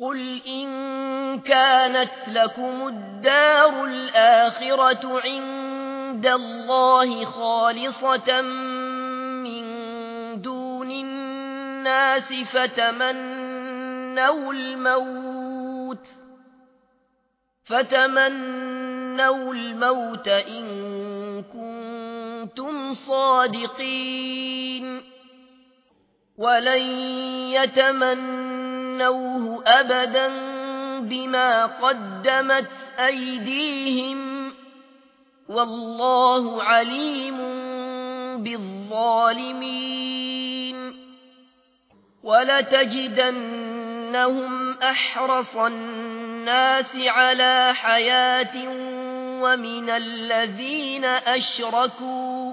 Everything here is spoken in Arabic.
قل إن كانت لكم الدار الآخرة عند الله خالصة من دون الناس فتمنوا الموت فتمنوا الموت إن كنتم صادقين ولن يتمنوه أبدا بما قدمت أيديهم والله عليم بالظالمين ولتجدنهم أحرص الناس على حياة ومن الذين أشركوا